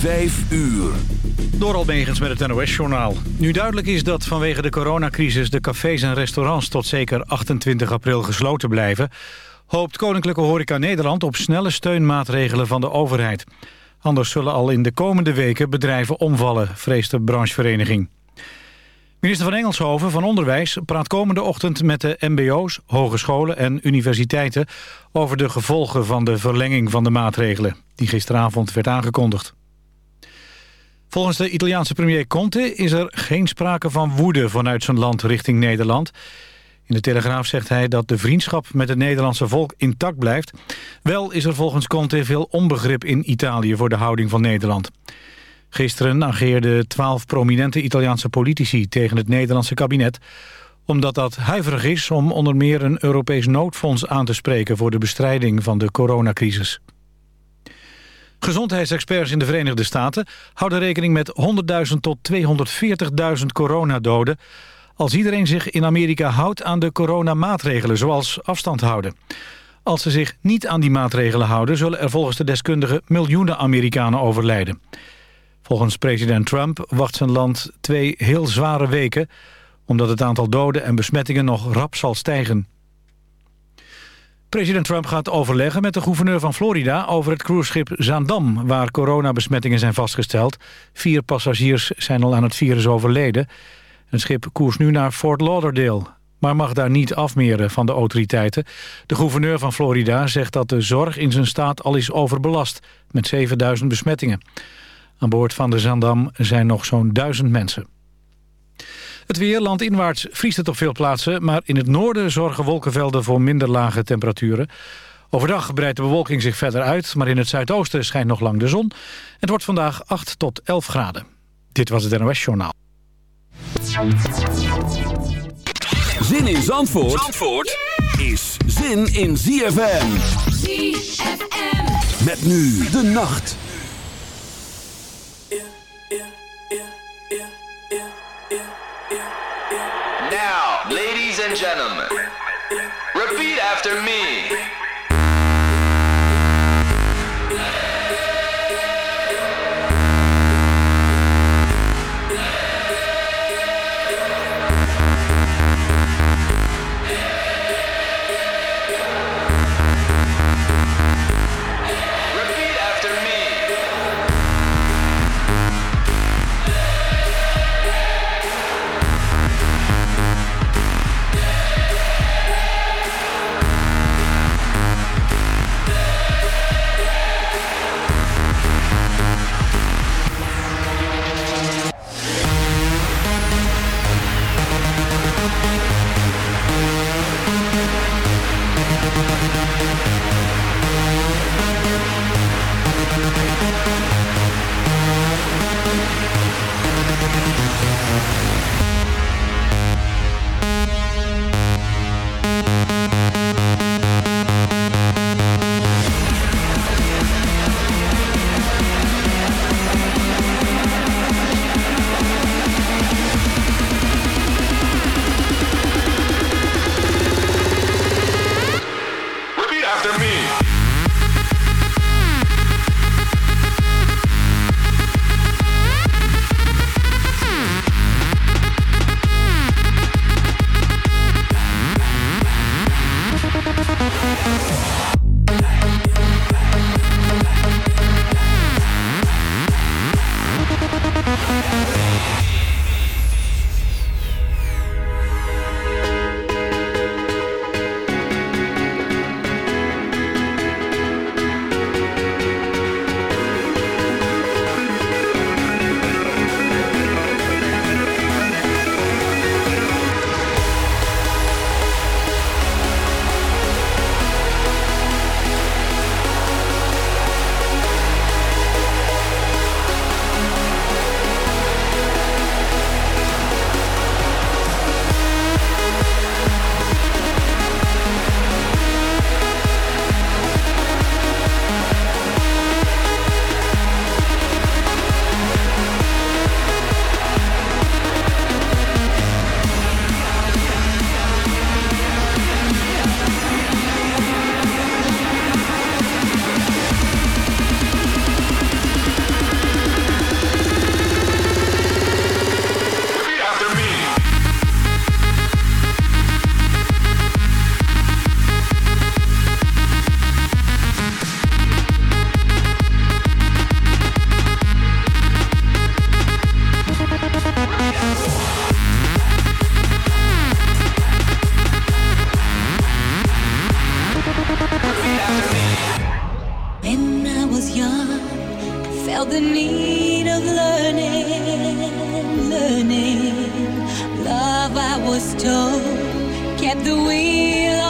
Vijf uur. Door Almegens met het NOS-journaal. Nu duidelijk is dat vanwege de coronacrisis de cafés en restaurants tot zeker 28 april gesloten blijven... hoopt Koninklijke Horeca Nederland op snelle steunmaatregelen van de overheid. Anders zullen al in de komende weken bedrijven omvallen, vreest de branchevereniging. Minister van Engelshoven van Onderwijs praat komende ochtend met de mbo's, hogescholen en universiteiten over de gevolgen van de verlenging van de maatregelen, die gisteravond werd aangekondigd. Volgens de Italiaanse premier Conte is er geen sprake van woede vanuit zijn land richting Nederland. In de Telegraaf zegt hij dat de vriendschap met het Nederlandse volk intact blijft. Wel is er volgens Conte veel onbegrip in Italië voor de houding van Nederland. Gisteren ageerden twaalf prominente Italiaanse politici tegen het Nederlandse kabinet... omdat dat huiverig is om onder meer een Europees noodfonds aan te spreken... voor de bestrijding van de coronacrisis. Gezondheidsexperts in de Verenigde Staten houden rekening met 100.000 tot 240.000 coronadoden... als iedereen zich in Amerika houdt aan de coronamaatregelen, zoals afstand houden. Als ze zich niet aan die maatregelen houden... zullen er volgens de deskundigen miljoenen Amerikanen overlijden. Volgens president Trump wacht zijn land twee heel zware weken... omdat het aantal doden en besmettingen nog rap zal stijgen. President Trump gaat overleggen met de gouverneur van Florida... over het cruiseschip Zaandam, waar coronabesmettingen zijn vastgesteld. Vier passagiers zijn al aan het virus overleden. Het schip koers nu naar Fort Lauderdale... maar mag daar niet afmeren van de autoriteiten. De gouverneur van Florida zegt dat de zorg in zijn staat al is overbelast... met 7000 besmettingen. Aan boord van de Zandam zijn nog zo'n duizend mensen. Het weer landinwaarts vriest het op veel plaatsen... maar in het noorden zorgen wolkenvelden voor minder lage temperaturen. Overdag breidt de bewolking zich verder uit... maar in het zuidoosten schijnt nog lang de zon. Het wordt vandaag 8 tot 11 graden. Dit was het NOS Journaal. Zin in Zandvoort, Zandvoort is zin in ZFM. ZFM. Met nu de nacht. After me. we love.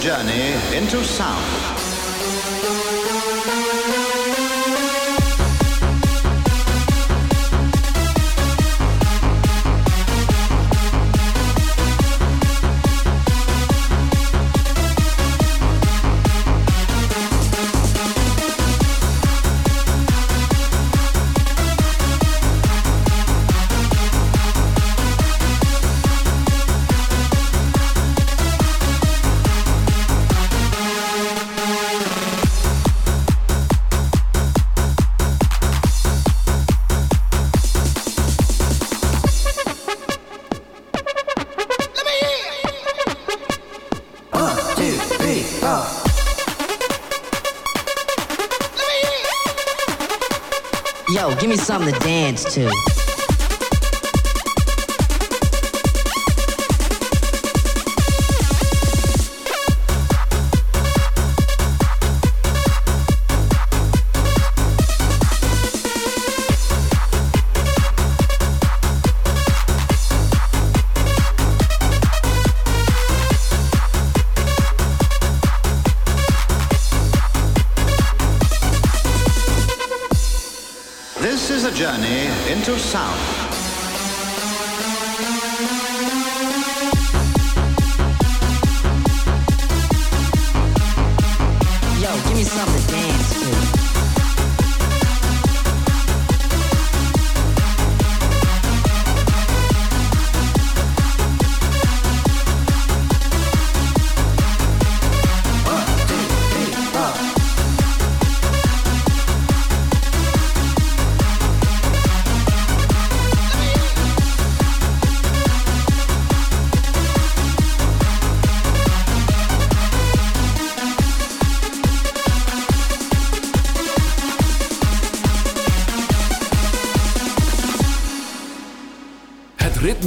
journey into sound.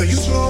So you slow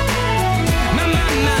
My,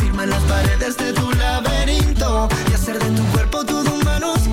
Firma las paredes de tu laberinto y hacer de tu cuerpo todo un manuscrito.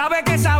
Sabe que esa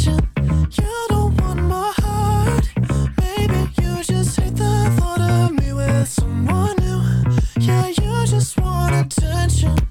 attention.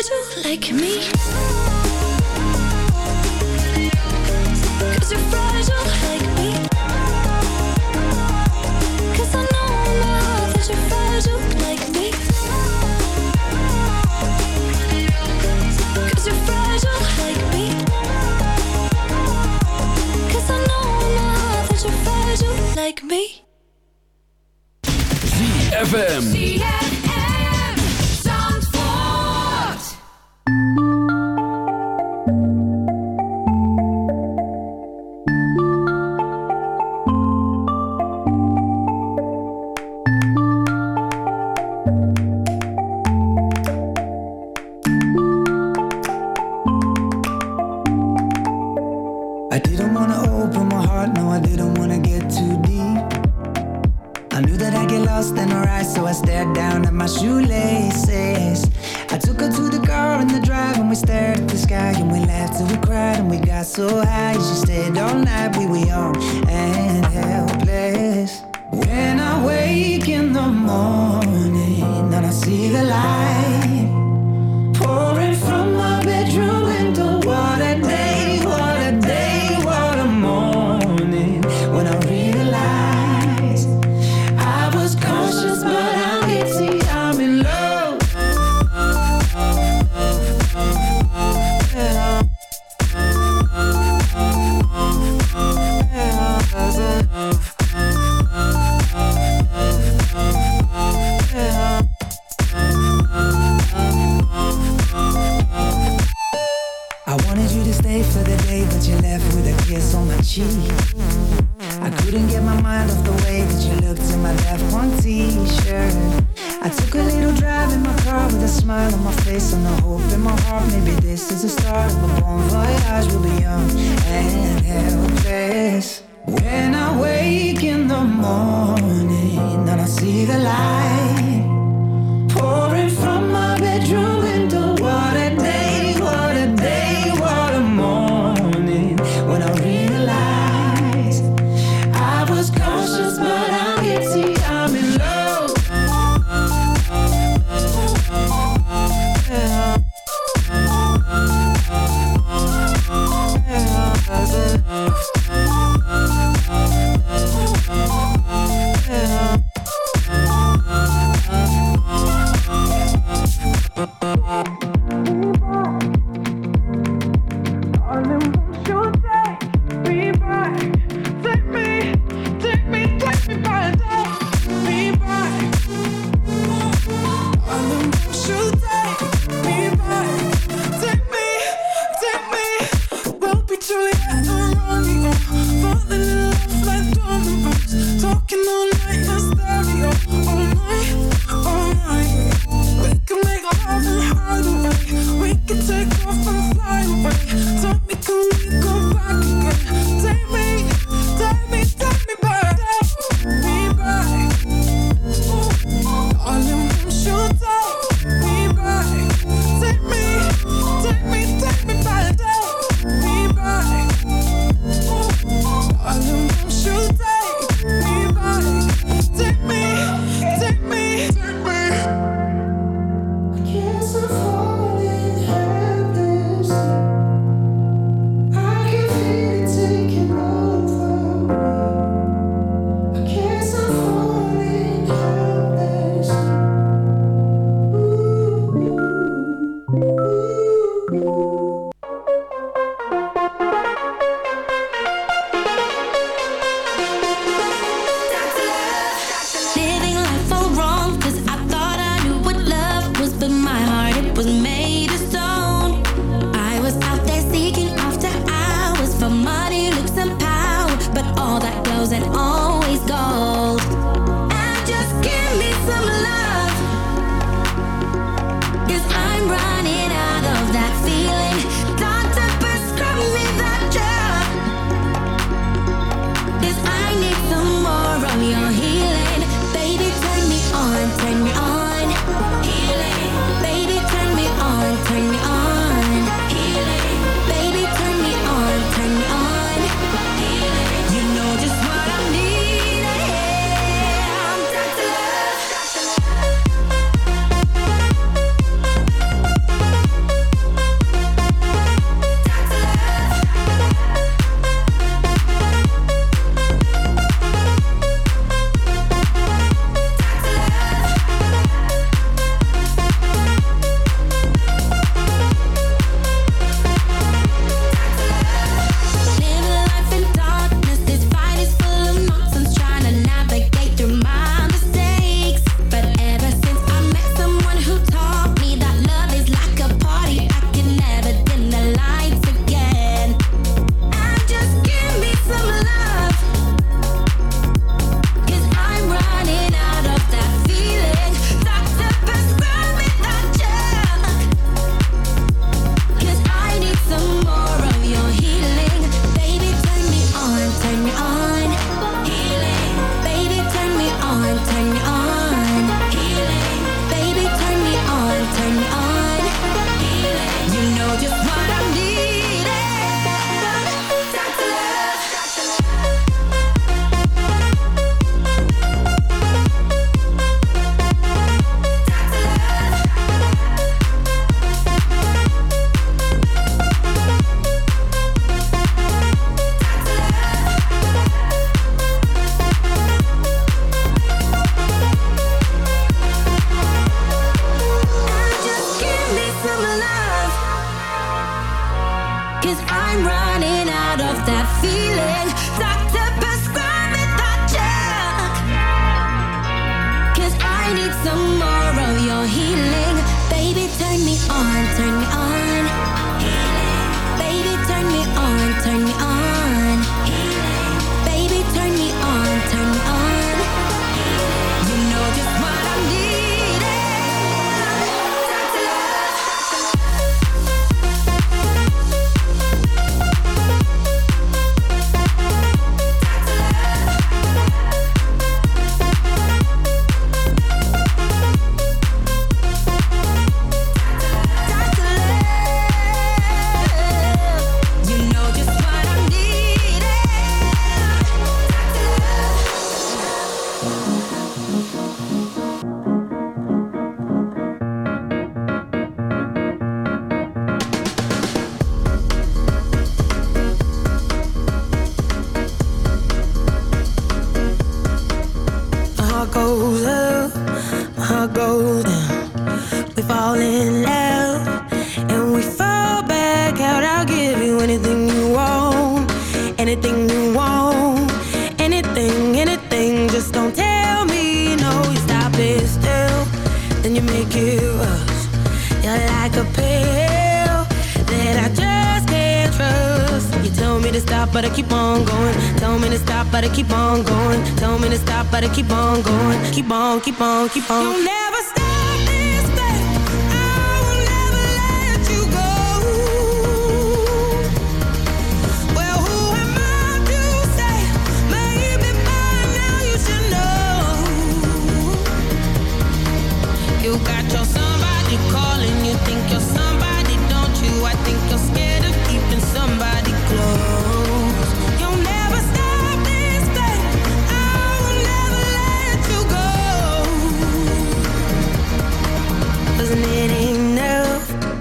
idol like me. Cause you're fragile like me. Cause I know my heart that you're fragile like me. Cause you're fragile like me. Cause I know my heart that you're fragile like me. ZFM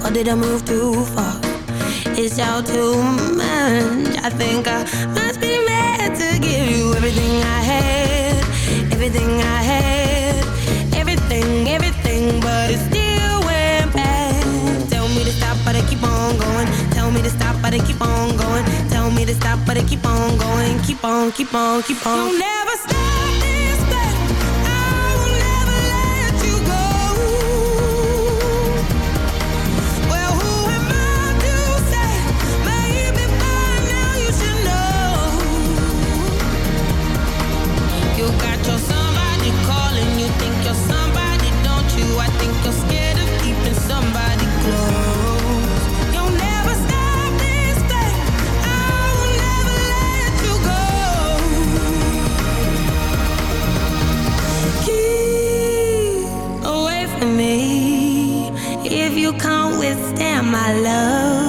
Or did I move too far? It's all too much. I think I must be mad to give you everything I had, everything I had, everything, everything, but it's still went bad. Tell me to stop, but I keep on going. Tell me to stop, but I keep on going. Tell me to stop, but I keep on going. Keep on, keep on, keep on. You'll never stop. stand my love.